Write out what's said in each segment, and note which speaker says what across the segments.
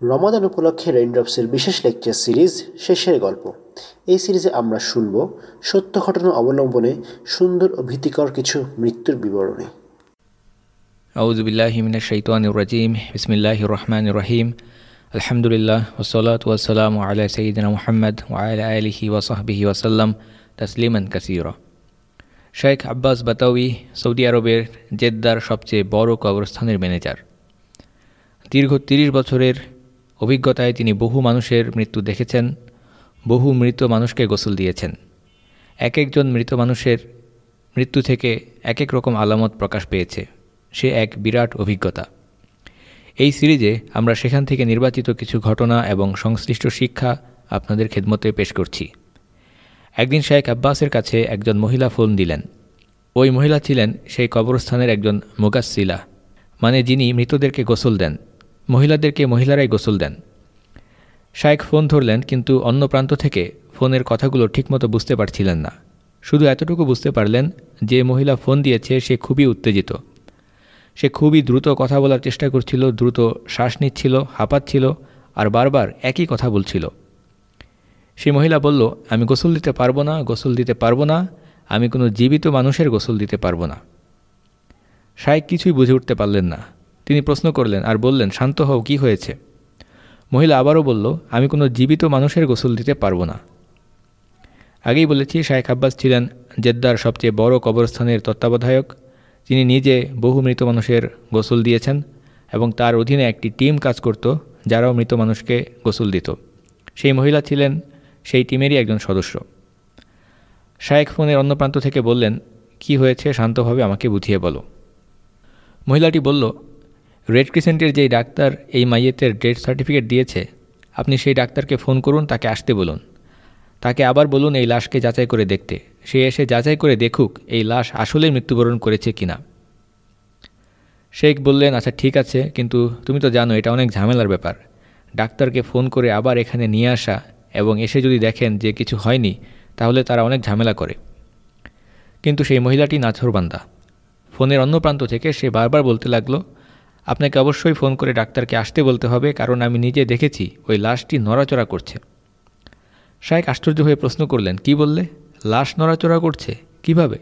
Speaker 1: রমাদান উপলক্ষে রেইনড্রপসের বিশেষ lecture series শেষের গল্প। এই সিরিজে আমরা শুনব সত্য ঘটনা অবলম্বনে সুন্দর ও ভীতিকর কিছু মৃত্যুর বিবরণী।
Speaker 2: আউজুবিল্লাহ হিমিনা শৈতানুর রাজিম বিসমিল্লাহ রহমান রহিম। আলহামদুলিল্লাহ ওসলাত ওয়াসালাম আলা সঈদিনা মোহাম্মদ ওয়ালা আলহি ওয়াসাহবিহি ওয়াসাল্লাম তসলিমান কাসির। শেখ আব্বাস বাতাউই, সৌদি আরবের জেদ্দার সবচেয়ে বড় কবরস্থানের ম্যানেজার। দীর্ঘ তিরিশ বছরের অভিজ্ঞতায় তিনি বহু মানুষের মৃত্যু দেখেছেন, বহু মৃত মানুষকে গোসল দিয়েছেন। এক একজন মৃত মানুষের মৃত্যু থেকে এক এক রকম আলামত প্রকাশ পেয়েছে। সে এক বিরাট অভিজ্ঞতা। এই সিরিজে আমরা সেখান থেকে নির্বাচিত কিছু ঘটনা এবং সংশ্লিষ্ট শিক্ষা আপনাদের খেদমতে পেশ করছি। একদিন শেখ আব্বাসের কাছে একজন মহিলা ফোন দিলেন। ওই মহিলা ছিলেন সেই কবরস্থানের একজন মোগাসিলা মানে যিনি মৃতদেরকে গোসল দেন। মহিলাদেরকে মহিলারাই গোসল দেন। শায়েক ফোন ধরলেন, কিন্তু অন্য প্রান্ত থেকে ফোনের কথাগুলো ঠিকমতো বুঝতে পারছিলেন না। শুধু এতটুকু বুঝতে পারলেন যে মহিলা ফোন দিয়েছে, সে খুবই উত্তেজিত। সে খুবই দ্রুত কথা বলার চেষ্টা করছিল, দ্রুত শ্বাস নিচ্ছিল, হাঁপাচ্ছিল আর বারবার একই কথা বলছিল। সে মহিলা বলল, আমি গোসল দিতে পারব না, গোসল দিতে পারব না, আমি কোনো জীবিত মানুষের গোসল দিতে পারব না। শায়েক কিছুই বুঝে উঠতে পারলেন না। তিনি প্রশ্ন করলেন আর বললেন, শান্ত হও, কি হয়েছে? মহিলা আবারও বলল, আমি কোনো জীবিত মানুষের গোসল দিতে পারব না। আগেই বলেছি, শায়েখ আব্বাস ছিলেন জেদ্দার সবচেয়ে বড় কবরস্থানের তত্ত্বাবধায়ক। তিনি নিজে বহু মৃত মানুষের গোসল দিয়েছেন এবং তার অধীনে একটি টিম কাজ করত, যারাও মৃত মানুষকে গোসল দিত। সেই মহিলা ছিলেন সেই টিমেরই একজন সদস্য। শায়েখ ফোনের অন্য প্রান্ত থেকে বললেন, কি হয়েছে? শান্তভাবে আমাকে বুঝিয়ে বলো। মহিলাটি বলল রেড ক্রিসেন্টের যেই ডাক্তার এই মাইয়েতের ডেথ সার্টিফিকেট দিয়েছে, আপনি সেই ডাক্তারকে ফোন করুন, তাকে আসতে বলুন। তাকে আবার বলুন এই লাশকে যাচাই করে দেখতে। সে এসে যাচাই করে দেখুক এই লাশ আসলে মৃত্যুবরণ করেছে কিনা। শেখ বললেন আচ্ছা ঠিক আছে, কিন্তু তুমি তো জানো, এটা অনেক ঝামেলার ব্যাপার। ডাক্তারকে ফোন করে আবার এখানে নিয়ে আসা এবং এসে যদি দেখেন যে কিছু হয়নি, তাহলে তারা অনেক ঝামেলা করে। কিন্তু সেই মহিলাটি নাছরবান্দা ফোনের অন্য প্রান্ত থেকে সে বারবার বলতে লাগল আপনাকে অবশ্যই ফোন করে ডাক্তারকে আসতে বলতে হবে, কারণ আমি নিজে দেখেছি ওই লাশটি নড়াচড়া করছে। শায়েক আশ্চর্য হয়ে প্রশ্ন করলেন, কি বললে? লাশ নড়াচড়া করছে? কীভাবে?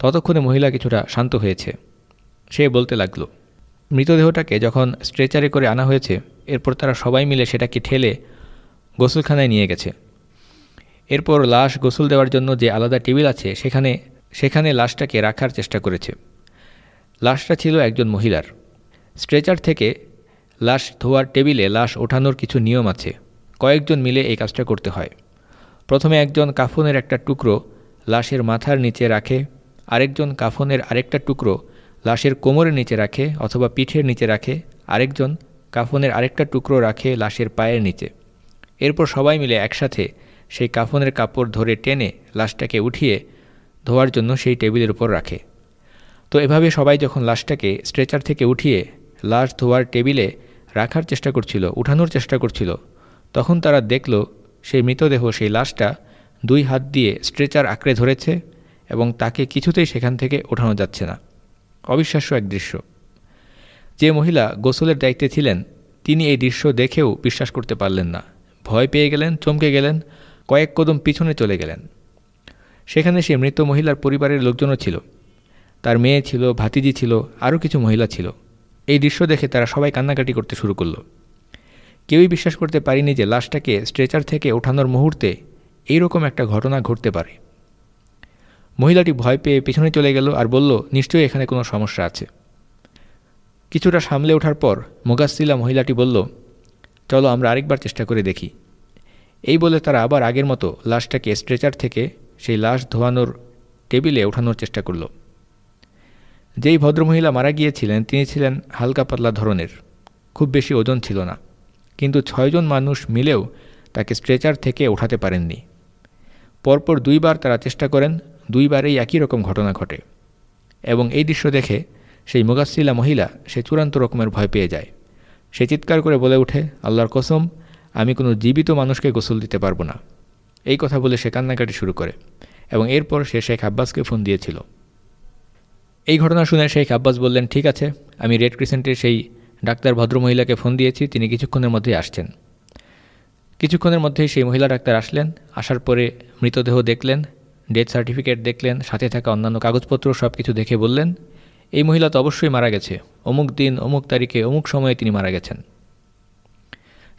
Speaker 2: ততক্ষণে মহিলা কিছুটা শান্ত হয়েছে। সে বলতে লাগল, মৃতদেহটাকে যখন স্ট্রেচারে করে আনা হয়েছে, এরপর তারা সবাই মিলে সেটাকে ঠেলে গোসলখানায় নিয়ে গেছে। এরপর লাশ গোসল দেওয়ার জন্য যে আলাদা টেবিল আছে, সেখানে সেখানে লাশটাকে রাখার চেষ্টা করেছে। লাশটা ছিল একজন মহিলার। স্ট্রেচার থেকে লাশ ধোয়ার টেবিলে লাশ ওঠানোর কিছু নিয়ম আছে। কয়েকজন মিলে এই কাজটা করতে হয়। প্রথমে একজন কাফনের একটা টুকরো লাশের মাথার নিচে রাখে, আরেকজন কাফনের আরেকটা টুকরো লাশের কোমরের নিচে রাখে অথবা পিঠের নিচে রাখে, আরেকজন কাফনের আরেকটা টুকরো রাখে লাশের পায়ের নিচে। এরপর সবাই মিলে একসাথে সেই কাফনের কাপড় ধরে টেনে লাশটাকে উঠিয়ে ধোয়ার জন্য সেই টেবিলের উপর রাখে। তো এভাবে সবাই যখন লাশটাকে স্ট্রেচার থেকে উঠিয়ে লাশ ধোয়ার টেবিলে রাখার চেষ্টা করছিল, উঠানোর চেষ্টা করছিল, তখন তারা দেখল সেই মৃতদেহ, সেই লাশটা দুই হাত দিয়ে স্ট্রেচার আঁকড়ে ধরেছে এবং তাকে কিছুতেই সেখান থেকে ওঠানো যাচ্ছে না। অবিশ্বাস্য এক দৃশ্য। যে মহিলা গোসলের দায়িত্বে ছিলেন, তিনি এই দৃশ্য দেখেও বিশ্বাস করতে পারলেন না। ভয় পেয়ে গেলেন, চমকে গেলেন, কয়েক কদম পিছনে চলে গেলেন। সেখানে সে মৃত মহিলার পরিবারের লোকজনও ছিল। তার মেয়ে ছিল, ভাতিজি ছিল, আরও কিছু মহিলা ছিল। এই দৃশ্য দেখে তারা সবাই কান্নাকাটি করতে শুরু করল। কেউই বিশ্বাস করতে পারিনি যে লাশটাকে স্ট্রেচার থেকে ওঠানোর মুহূর্তে এইরকম একটা ঘটনা ঘটতে পারে। মহিলাটি ভয় পেয়ে পিছনে চলে গেল আর বলল, নিশ্চয়ই এখানে কোনো সমস্যা আছে। কিছুটা সামলে ওঠার পর মুগাসিলা মহিলাটি বলল, চলো আমরা আরেকবার চেষ্টা করে দেখি। এই বলে তারা আবার আগের মতো লাশটাকে স্ট্রেচার থেকে সেই লাশ ধোয়ানোর টেবিলে ওঠানোর চেষ্টা করল। যেই ভদ্রমহিলা মারা গিয়েছিলেন, তিনি ছিলেন হালকা পাতলা ধরনের। খুব বেশি ওজন ছিল না। কিন্তু ছয়জন মানুষ মিলেও তাকে স্ট্রেচার থেকে ওঠাতে পারেননি। পরপর দুইবার তারা চেষ্টা করেন, দুইবারেই একই রকম ঘটনা ঘটে। এবং এই দৃশ্য দেখে সেই মুগাসিলা মহিলা সে চূড়ান্ত রকমের ভয় পেয়ে যায়। সে চিৎকার করে বলে ওঠে, আল্লাহর কসম, আমি কোনো জীবিত মানুষকে গোসল দিতে পারব না। এই কথা বলে সে কান্নাকাটি শুরু করে এবং এরপর সে শেখ আব্বাসকে ফোন দিয়েছিল। এই ঘটনা শুনে শেখ আব্বাস বললেন, ঠিক আছে, আমি রেড ক্রিসেন্টের সেই ডাক্তার ভদ্রমহিলাকে ফোন দিয়েছি, তিনি কিছুক্ষণের মধ্যেই আসছেন। কিছুক্ষণের মধ্যেই সেই মহিলা ডাক্তার আসলেন, আসার পরে মৃতদেহ দেখলেন, ডেথ সার্টিফিকেট দেখলেন, সাথে থাকা অন্যান্য কাগজপত্র সব কিছু দেখে বললেন, এই মহিলা তো অবশ্যই মারা গেছে। অমুক দিন, অমুক তারিখে, অমুক সময়ে তিনি মারা গেছেন।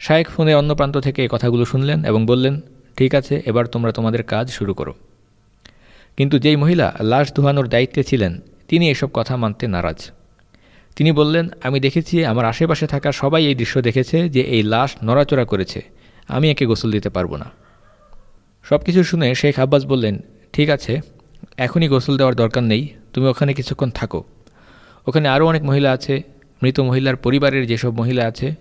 Speaker 2: শায়েক ফোনে অন্য প্রান্ত থেকে এই কথাগুলো শুনলেন এবং বললেন, ঠিক আছে, এবার তোমরা তোমাদের কাজ শুরু করো। কিন্তু যেই মহিলা লাশ ধোয়ানোর দায়িত্বে ছিলেন তিনি এসব কথা মানতে নারাজ। তিনি বললেন, আমি দেখেছি, আমার আশেপাশে থাকা সবাই এই দৃশ্য দেখেছে যে এই লাশ নড়াচড়া করেছে। আমি একে গোসল দিতে পারব না। সব কিছু শুনে শেখ আব্বাস বললেন, ঠিক আছে, এখনই গোসল দেওয়ার দরকার নেই, তুমি ওখানে কিছুক্ষণ থাকো। ওখানে আরও অনেক মহিলা আছে, মৃত মহিলার পরিবারের যেসব মহিলা আছে,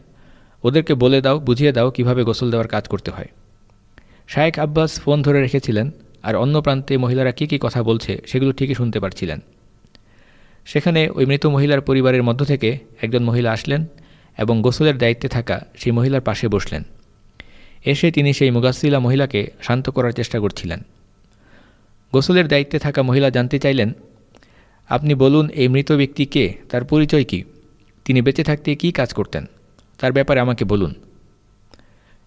Speaker 2: ওদেরকে বলে দাও, বুঝিয়ে দাও কীভাবে গোসল দেওয়ার কাজ করতে হয়। শায়েক আব্বাস ফোন ধরে রেখেছিলেন, আর অন্য প্রান্তে মহিলারা কী কী কথা বলছে সেগুলো ঠিকই শুনতে পারছিলেন। সেখানে ওই মৃত মহিলার পরিবারের মধ্য থেকে একজন মহিলা আসলেন এবং গোসলের দায়িত্বে থাকা সেই মহিলার পাশে বসলেন। এসে তিনি সেই মুগাসিলা মহিলাকে শান্ত করার চেষ্টা করছিলেন। গোসলের দায়িত্বে থাকা মহিলা জানতে চাইলেন, আপনি বলুন, এই মৃত ব্যক্তি কে? তার পরিচয় কি? তিনি বেঁচে থাকতে কি কাজ করতেন? তার ব্যাপারে আমাকে বলুন।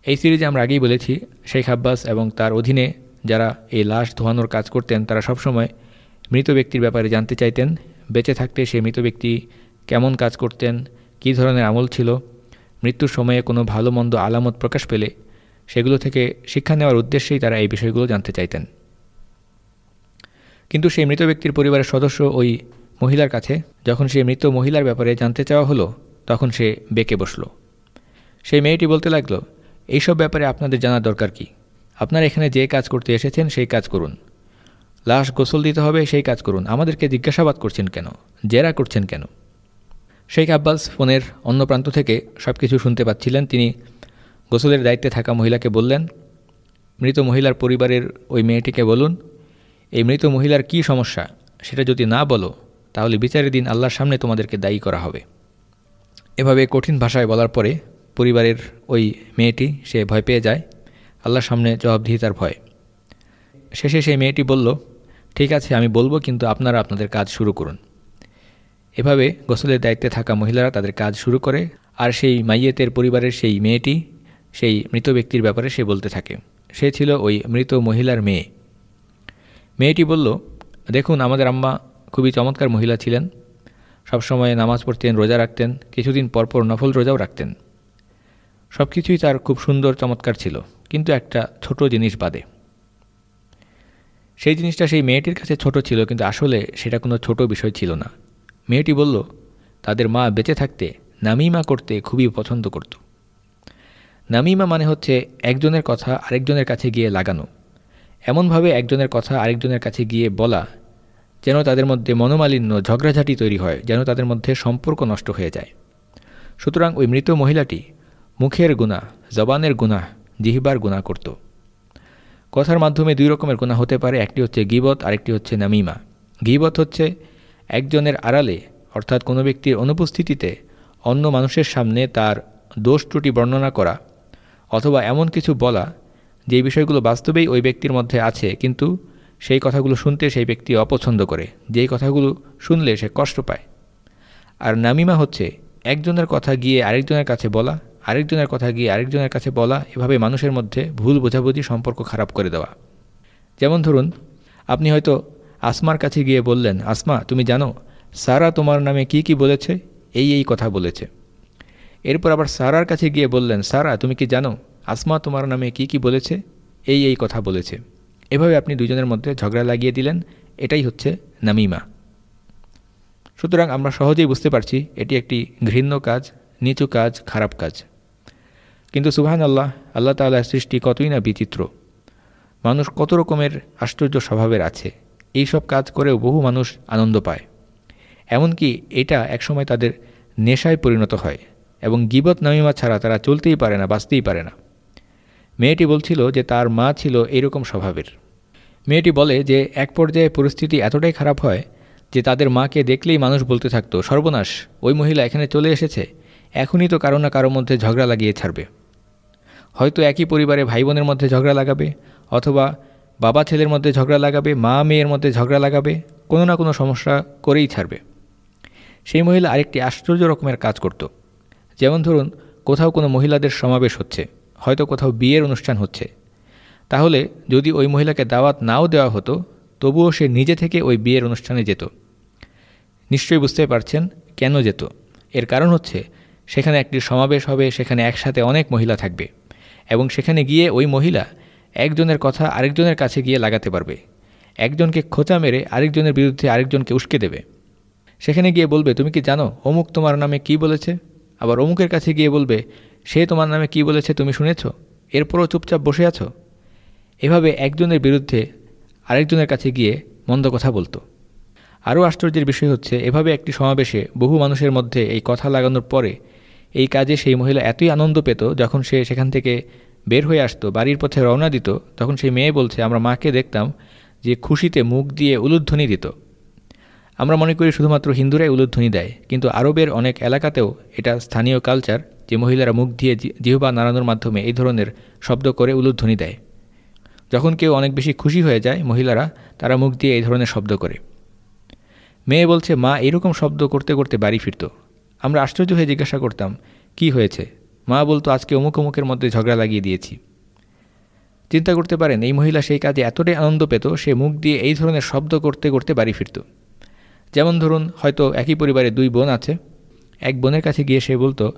Speaker 2: এই সিরিজে আমরা আগেই বলেছি, শেখ আব্বাস এবং তার অধীনে যারা এই লাশ ধোয়ানোর কাজ করতেন, তারা সবসময় মৃত ব্যক্তির ব্যাপারে জানতে চাইতেন বেঁচে থাকতে সে মৃত ব্যক্তি কেমন কাজ করতেন, কী ধরনের আমল ছিল, মৃত্যুর সময়ে কোনো ভালো মন্দ আলামত প্রকাশ পেলে সেগুলো থেকে শিক্ষা নেওয়ার উদ্দেশ্যেই তারা এই বিষয়গুলো জানতে চাইতেন। কিন্তু সেই মৃত ব্যক্তির পরিবারের সদস্য ওই মহিলার কাছে যখন সেই মৃত মহিলার ব্যাপারে জানতে চাওয়া হলো, তখন সে বেঁকে বসল। সেই মেয়েটি বলতে লাগল, এইসব ব্যাপারে আপনাদের জানার দরকার কি? আপনারা এখানে যে কাজ করতে এসেছেন, সেই কাজ করুন। লাশ গোসল দিতে হবে, সেই কাজ করুন। আমাদেরকে জিজ্ঞাসাবাদ করছেন কেন? জেরা করছেন কেন? শেখ আব্বাস ফোনের অন্য প্রান্ত থেকে সব কিছু শুনতে পাচ্ছিলেন। তিনি গোসলের দায়িত্বে থাকা মহিলাকে বললেন, মৃত মহিলার পরিবারের ওই মেয়েটিকে বলুন। এই মৃত মহিলার কি সমস্যা? সেটা যদি না বলো, তাহলে বিচারের দিন আল্লাহর সামনে তোমাদেরকে দায়ী করা হবে। এভাবে কঠিন ভাষায় বলার পরে পরিবারের ওই মেয়েটি, সে ভয় পেয়ে যায়। আল্লাহর সামনে জবাবদিহিতার ভয়। শেষে সেই মেয়েটি বলল ঠিক আছে, আমি বলব কিন্তু আপনারা আপনাদের কাজ শুরু করুন। এভাবে গোসলের দায়িত্বে থাকা মহিলারা তাদের কাজ শুরু করে, আর সেই মাইয়েতের পরিবারের সেই মেয়েটি, সেই মৃত ব্যক্তির ব্যাপারে সে বলতে থাকে। সে ছিল ওই মৃত মহিলার মেয়ে। মেয়েটি বলল, দেখুন, আমাদের আম্মা খুবই চমৎকার মহিলা ছিলেন। সবসময় নামাজ পড়তেন, রোজা রাখতেন, কিছুদিন পরপর নফল রোজাও রাখতেন। সব কিছুই তার খুব সুন্দর, চমৎকার ছিল। কিন্তু একটা ছোট জিনিস বাদে। সেই জিনিসটা সেই মেয়েটির কাছে ছোট ছিল, কিন্তু আসলে সেটা কোনো ছোট বিষয় ছিল না। মেয়েটি বলল, তাদের মা বেঁচে থাকতে নামিমা করতে খুবই পছন্দ করত। নামিমা মানে হচ্ছে একজনের কথা আরেকজনের কাছে গিয়ে লাগানো। এমনভাবে একজনের কথা আরেকজনের কাছে গিয়ে বলা যেন তাদের মধ্যে মনোমালিন্য, ঝগড়াঝাটি তৈরি হয়, যেন তাদের মধ্যে সম্পর্ক নষ্ট হয়ে যায়। সুতরাং ওই মৃত মহিলাটি মুখের গুণা জবানের গুণা জিহিবার গুণা করত। কথার মাধ্যমে দুই রকমের গুণা হতে পারে, একটি হচ্ছে গিবত, আরেকটি হচ্ছে নামিমা। গিবত হচ্ছে একজনের আড়ালে, অর্থাৎ কোনো ব্যক্তির অনুপস্থিতিতে অন্য মানুষের সামনে তার দোষ ত্রুটি বর্ণনা করা, অথবা এমন কিছু বলা যে বিষয়গুলো বাস্তবেই ওই ব্যক্তির মধ্যে আছে, কিন্তু সেই কথাগুলো শুনতে সেই ব্যক্তি অপছন্দ করে, যেই কথাগুলো শুনলে সে কষ্ট পায়। আর নামিমা হচ্ছে একজনের কথা গিয়ে আরেকজনের কাছে বলা আরেকজনের কথা গিয়ে আরেকজনের কাছে বলা, এভাবে মানুষের মধ্যে ভুল বোঝাবুঝি সম্পর্ক খারাপ করে দেওয়া। যেমন ধরুন, আপনি হয়তো আসমার কাছে গিয়ে বললেন, আসমা, তুমি জানো, সারা তোমার নামে কি কি বলেছে? এই এই কথা বলেছে। এরপর আবার সারার কাছে গিয়ে বললেন, সারা, তুমি কি জানো, আসমা তোমার নামে কি কি বলেছে? এই এই কথা বলেছে। এভাবে আপনি দুজনের মধ্যে ঝগড়া লাগিয়ে দিলেন, এটাই হচ্ছে নামিমা। সুতরাং আমরা সহজেই বুঝতে পারছি, এটি একটি ঘৃণ্য কাজ, নিচু কাজ, খারাপ কাজ। কিন্তু সুবাহান আল্লাহ আল্লাহ তাল্লাহ সৃষ্টি কতই না বিচিত্র। মানুষ কত রকমের আশ্চর্য স্বভাবের আছে, এই সব কাজ করেও বহু মানুষ আনন্দ পায়। এমনকি এটা একসময় তাদের নেশায় পরিণত হয় এবং গিবত নামিমা ছাড়া তারা চলতেই পারে না, বাঁচতেই পারে না। মেয়েটি বলছিল যে তার মা ছিল এইরকম স্বভাবের। মেয়েটি বলে যে এক পর্যায়ে পরিস্থিতি এতটাই খারাপ হয় যে তাদের মাকে দেখলেই মানুষ বলতে থাকতো, সর্বনাশ, ওই মহিলা এখানে চলে এসেছে, এখনই তো কারও না কারও মধ্যে ঝগড়া লাগিয়ে ছাড়বে। হয়তো একই পরিবারে ভাই বোনের মধ্যে ঝগড়া লাগাবে অথবা বাবা ছেলের মধ্যে ঝগড়া লাগাবে, মা মেয়ের মধ্যে ঝগড়া লাগাবে, কোনো না কোনো সমস্যা করেই ছাড়বে। সেই মহিলা আরেকটি আশ্চর্য রকমের কাজ করত। যেমন ধরুন, কোথাও কোনো মহিলাদের সমাবেশ হচ্ছে, হয়তো কোথাও বিয়ের অনুষ্ঠান হচ্ছে। তাহলে যদি ওই মহিলাকে দাওয়াত নাও দেওয়া হতো, তবুও সে নিজে থেকে ওই বিয়ের অনুষ্ঠানে যেত। নিশ্চয়ই বুঝতে পারছেন কেন যেত। এর কারণ হচ্ছে, সেখানে একটি সমাবেশ হবে, সেখানে একসাথে অনেক মহিলা থাকবে। এবং সেখানে গিয়ে ওই মহিলা একজনের কথা আরেকজনের কাছে গিয়ে লাগাতে পারবে। একজনকে খোঁচা মেরে আরেকজনের বিরুদ্ধে আরেকজনকে উস্কে দেবে। সেখানে গিয়ে বলবে, তুমি কি জানো অমুক তোমার নামে কি বলেছে? আবার অমুকের কাছে গিয়ে বলবে, সে তোমার নামে কি বলেছে তুমি শুনেছ? এরপরও চুপচাপ বসে আছো? এভাবে একজনের বিরুদ্ধে আরেকজনের কাছে গিয়ে মন্দ কথা বলতো। আরও আশ্চর্যের বিষয় হচ্ছে, এভাবে একটি সমাবেশে বহু মানুষের মধ্যে এই কথা লাগানোর পরে এই কাজে সেই মহিলা এতই আনন্দ পেত যখন সে সেখান থেকে বের হয়ে আসতো, বাড়ির পথে রওনা দিত, তখন সেই মেয়ে বলছে, আমরা মাকে দেখতাম যে খুশিতে মুখ দিয়ে উলুধ্বনি দিত। আমরা মনে করি শুধুমাত্র হিন্দুরাই উলুধ্বনি দেয়, কিন্তু আরবের অনেক এলাকাতেও এটা স্থানীয় কালচার যে মহিলারা মুখ দিয়ে জিহবা নাড়ানোর মাধ্যমে এই ধরনের শব্দ করে উলুধ্বনি দেয়। যখন কেউ অনেক বেশি খুশি হয়ে যায়, মহিলারা তারা মুখ দিয়ে এই ধরনের শব্দ করে। মেয়ে বলছে, মা, এরকম শব্দ করতে করতে বাড়ি ফিরত। আমরা আশ্চর্য হয়ে জিজ্ঞাসা করতাম, কি হয়েছে? মা বলতো, আজকে অমুক অমুকের মধ্যে ঝগড়া লাগিয়ে দিয়েছি। চিন্তা করতে পারেন, এই মহিলা সেই কাজে এতটাই আনন্দ পেত, সে মুখ দিয়ে এই ধরনের শব্দ করতে করতে বাড়ি ফিরত। যেমন ধরুন, হয়তো একই পরিবারে দুই বোন আছে। এক বোনের কাছে গিয়ে সে বলতো,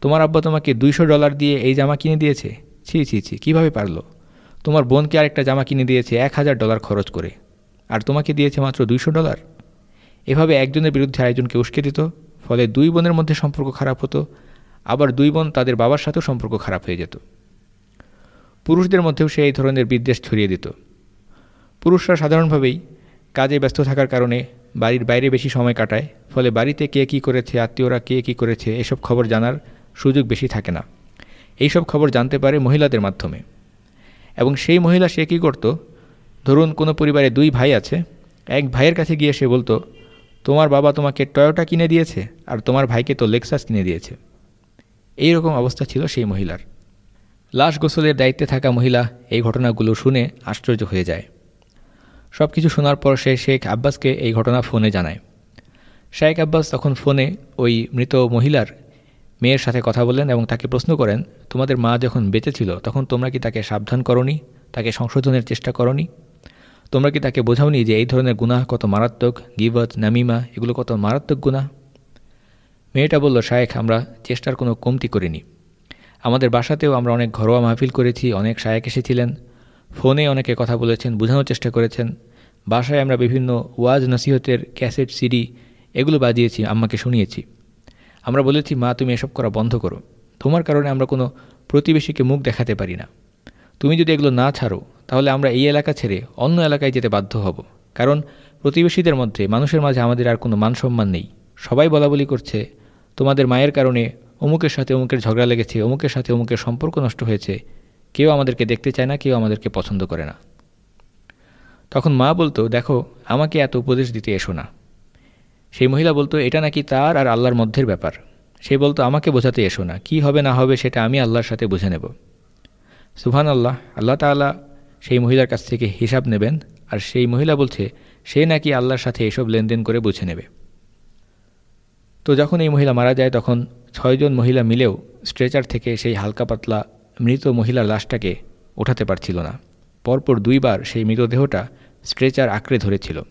Speaker 2: তোমার আব্বা তোমাকে দুইশো ডলার দিয়ে এই জামা কিনে দিয়েছে? ছি ছি ছি, কীভাবে পারল? তোমার বোনকে আরেকটা জামা কিনে দিয়েছে এক হাজার ডলার খরচ করে। আর তোমাকে দিয়েছে মাত্র দুইশো ডলার? এভাবে একজনের বিরুদ্ধে আরেকজনকে উস্কে দিত? ফলে দুই বোনের মধ্যে সম্পর্ক খারাপ হতো, আবার দুই বোন তাদের বাবার সাথেও সম্পর্ক খারাপ হয়ে যেত। পুরুষদের মধ্যেও সে এই ধরনের বিদ্বেষ ছড়িয়ে দিত। পুরুষরা সাধারণভাবেই কাজে ব্যস্ত থাকার কারণে বাড়ির বাইরে বেশি সময় কাটায়, ফলে বাড়িতে কে কী করেছে, আত্মীয়রা কে কী করেছে, এসব খবর জানার সুযোগ বেশি থাকে না। এইসব খবর জানতে পারে মহিলাদের মাধ্যমে। এবং সেই মহিলা সে কী করত? ধরুন কোনো পরিবারে দুই ভাই আছে, এক ভাইয়ের কাছে গিয়ে সে বলতো তোমার বাবা তোমাকে টয়োটা কিনে দিয়েছে আর তোমার ভাইকে তো লেক্সাস কিনে দিয়েছে। এই রকম অবস্থা ছিল সেই মহিলার। লাশ গোসলের দায়িত্বে থাকা মহিলা এই ঘটনাগুলো শুনে আশ্চর্য হয়ে যায়। সব কিছু শোনার পর সে শেখ আব্বাসকে এই ঘটনা ফোনে জানায়। শেখ আব্বাস তখন ফোনে ওই মৃত মহিলার মেয়ের সাথে কথা বলেন এবং তাকে প্রশ্ন করেন, তোমাদের মা যখন বেঁচে ছিল, তখন তোমরা কি তাকে সাবধান করনি? তাকে সংশোধনের চেষ্টা করনি? তোমরা কি তাকে বোঝাওনি যে এই ধরনের গুনাহ কত মারাত্মক? গিবত, নামিমা, এগুলো কত মারাত্মক গুনাহ? মেয়েটা বলল, শায়েখ, আমরা চেষ্টার কোনো কমতি করিনি। আমাদের বাসাতেও আমরা অনেক ঘরোয়া মাহফিল করেছি, অনেক শায়েক এসেছিলেন। ফোনে অনেকে কথা বলেছেন, বোঝানোর চেষ্টা করেছেন। বাসায় আমরা বিভিন্ন ওয়াজ, নসিহতের ক্যাসেট, সিডি এগুলো বাজিয়েছি, আম্মাকে শুনিয়েছি। আমরা বলেছি, মা, তুমি এসব করা বন্ধ করো। তোমার কারণে আমরা কোনো প্রতিবেশীকে মুখ দেখাতে পারি না। তুমি যদি এগুলো না ছাড়ো তাহলে আমরা এই এলাকা ছেড়ে অন্য এলাকায় যেতে বাধ্য হব। কারণ প্রতিবেশীদের মধ্যে, মানুষের মাঝে আমাদের আর কোনো মান সম্মান নেই। সবাই বলা বলি করছে, তোমাদের মায়ের কারণে অমুকের সাথে অমুকের ঝগড়া লেগেছে, অমুকের সাথে অমুকের সম্পর্ক নষ্ট হয়েছে। কেউ আমাদেরকে দেখতে চায় না, কেউ আমাদেরকে পছন্দ করে না। তখন মা বলতো, দেখো, আমাকে এত উপদেশ দিতে এসো না। সেই মহিলা বলতো, এটা নাকি তার আর আল্লাহর মধ্যের ব্যাপার। সে বলতো, আমাকে বোঝাতে এসো না। কি হবে না হবে সেটা আমি আল্লাহর সাথে বুঝে নেব। সুহান আল্লাহ আল্লাহ তাল্লাহ সেই মহিলার কাছ থেকে হিসাব নেবেন, আর সেই মহিলা বলছে, সে নাকি আল্লাহর সাথে এসব লেনদেন করে বুঝে নেবে। তো যখন এই মহিলা মারা যায়, তখন ছয়জন মহিলা মিলেও স্ট্রেচার থেকে সেই হালকা পাতলা মৃত মহিলার লাশটাকে ওঠাতে পারছিল না। পরপর দুইবার সেই মৃতদেহটা স্ট্রেচার আঁকড়ে ধরেছিল।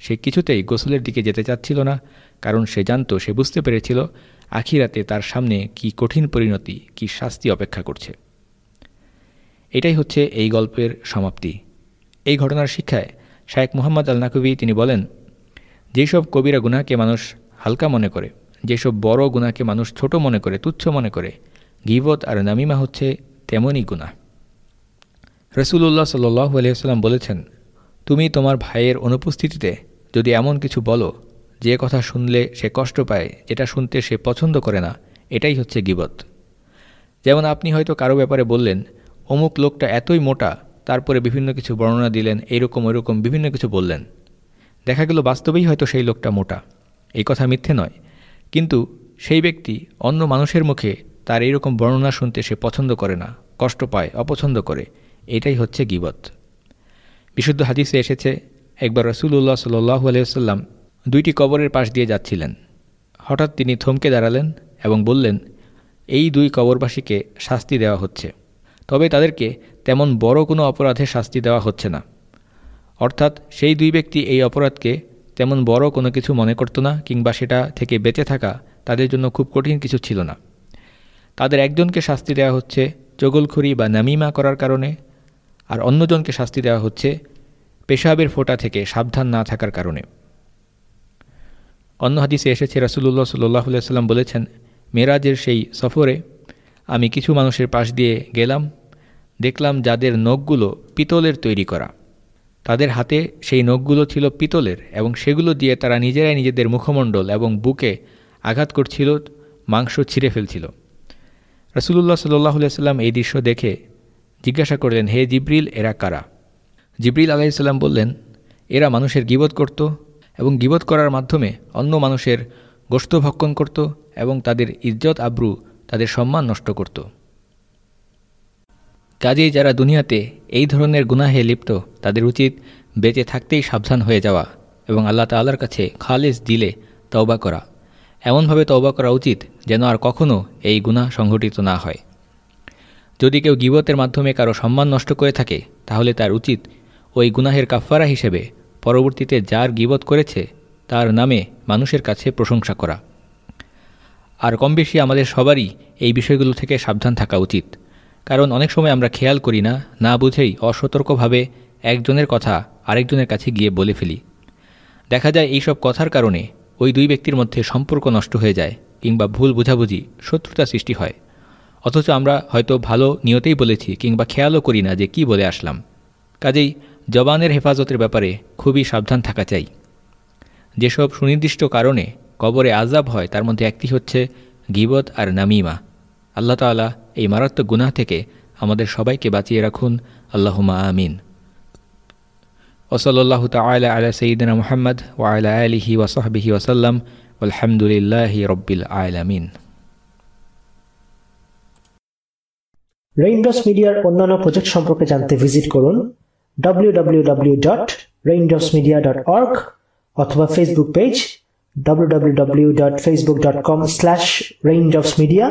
Speaker 2: সে কিছুতেই গোসলের দিকে যেতে চাচ্ছিল না, কারণ সে জানত, সে বুঝতে পেরেছিল আখিরাতে তার সামনে কি কঠিন পরিণতি, কি শাস্তি অপেক্ষা করছে। এটাই হচ্ছে এই গল্পের সমাপ্তি। এই ঘটনার শিক্ষায় শায়েক মুহাম্মদ আল নাকবি তিনি বলেন, যেসব কবিরা গুনাকে মানুষ হালকা মনে করে, যেসব বড় গুণাকে মানুষ ছোট মনে করে, তুচ্ছ মনে করে, গিবত আর নামিমা হচ্ছে তেমনই গুণা রসুল্লাহ সাল্লু আলিয়াল্লাম বলেছেন, তুমি তোমার ভাইয়ের অনুপস্থিতিতে যদি এমন কিছু বলো, যে কথা শুনলে সে কষ্ট পায়, যেটা শুনতে সে পছন্দ করে না, এটাই হচ্ছে গিবত। যেমন আপনি হয়তো কারও ব্যাপারে বললেন অমুক লোকটা এতই মোটা, তারপরে বিভিন্ন কিছু বর্ণনা দিলেন, এইরকম ওইরকম বিভিন্ন কিছু বললেন। দেখা গেল বাস্তবেই হয়তো সেই লোকটা মোটা। এই কথা মিথ্যে নয়। কিন্তু সেই ব্যক্তি অন্য মানুষের মুখে তার এইরকম বর্ণনা শুনতে সে পছন্দ করে না, কষ্ট পায়, অপছন্দ করে। এটাই হচ্ছে গিবত। বিশুদ্ধ হাদিসে এসেছে, একবার রসুল্লাহ সাল্লাহ আলিয়াল্লাম দুইটি কবরের পাশ দিয়ে যাচ্ছিলেন। হঠাৎ তিনি থমকে দাঁড়ালেন এবং বললেন, এই দুই কবরবাসীকে শাস্তি দেওয়া হচ্ছে। তবে তাদেরকে তেমন বড় কোনো অপরাধে শাস্তি দেওয়া হচ্ছে না। অর্থাৎ সেই দুই ব্যক্তি এই অপরাধকে তেমন বড় কোনো কিছু মনে করতো না কিংবা সেটা থেকে বেঁচে থাকা তাদের জন্য খুব কঠিন কিছু ছিল না। তাদের একজনকে শাস্তি দেওয়া হচ্ছে চগলখুরি বা নামিমা করার কারণে, আর অন্যজনকে শাস্তি দেওয়া হচ্ছে পেশাবের ফোঁটা থেকে সাবধান না থাকার কারণে। অন্য হাদিসে এসেছে রাসুল্লাহ সাল্লাহ সাল্লাম বলেছেন, মেরাজের সেই সফরে আমি কিছু মানুষের পাশ দিয়ে গেলাম দেখলাম যাদের নখগুলো পিতলের তৈরি করা। তাদের হাতে সেই নখগুলো ছিল পিতলের এবং সেগুলো দিয়ে তারা নিজেরাই নিজেদের মুখমণ্ডল এবং বুকে আঘাত করছিল, মাংস ছিঁড়ে ফেলছিল। রসুল্লাহ সাল্লাহ সাল্লাম এই দৃশ্য দেখে জিজ্ঞাসা করলেন, হে জিব্রিল, এরা কারা? জিব্রিল আলাইসাল্লাম বললেন, এরা মানুষের গিবত করত এবং গিবত করার মাধ্যমে অন্য মানুষের গোস্ত ভক্ষণ করত এবং তাদের ইজ্জত, আব্রু, তাদের সম্মান নষ্ট করত। কাজেই যারা দুনিয়াতে এই ধরনের গুনাহে লিপ্ত, তাদের উচিত বেঁচে থাকতেই সাবধান হয়ে যাওয়া এবং আল্লাহ তাল্লার কাছে খালেজ দিলে তওবা করা। এমনভাবে তওবা করা উচিত যেন আর কখনও এই গুনাহ সংঘটিত না হয়। যদি কেউ গিবতের মাধ্যমে কারও সম্মান নষ্ট করে থাকে, তাহলে তার উচিত ওই গুনাহের কাফারা হিসেবে পরবর্তীতে যার গিবত করেছে, তার নামে মানুষের কাছে প্রশংসা করা। আর কম বেশি আমাদের সবারই এই বিষয়গুলো থেকে সাবধান থাকা উচিত। কারণ অনেক সময় আমরা খেয়াল করি না না বুঝেই অসতর্কভাবে একজনের কথা আরেকজনের কাছে গিয়ে বলে ফেলি। দেখা যায় এইসব কথার কারণে ওই দুই ব্যক্তির মধ্যে সম্পর্ক নষ্ট হয়ে যায় কিংবা ভুল বুঝাবুঝি, শত্রুতা সৃষ্টি হয়। অথচ আমরা হয়তো ভালো নিয়তেই বলেছি কিংবা খেয়ালও করি না যে কি বলে আসলাম। কাজেই জবানের হেফাজতের ব্যাপারে খুবই সাবধান থাকা চাই। যেসব সুনির্দিষ্ট কারণে কবরে আজাব হয়, তার মধ্যে একটি হচ্ছে গিবত আর নামিমা। আল্লাহ তালা এই মারাত্মক গুনাহ থেকে আমাদের সবাইকে বাঁচিয়ে রাখুন। আল্লাহমা আমিন। ওসল্লাহ তালা আলা সঈদিনা মোহাম্মদ ওয়ালা আলিহি ওয়াসহবিহি ওসাল্লাম আলহামদুলিল্লাহ রব্বিল আলামিন।
Speaker 3: রেইনড্রপস মিডিয়ার অন্যান্য প্রজেক্ট সম্পর্কে জানতে ভিজিট করুন www.raindropsmedia.org অথবা ফেসবুক পেজ www.facebook.com/raindropsmedia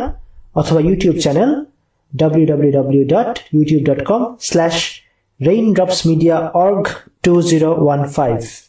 Speaker 3: অথবা ইউটিউব চ্যানেল www.youtube.com/raindropsmediaorg2015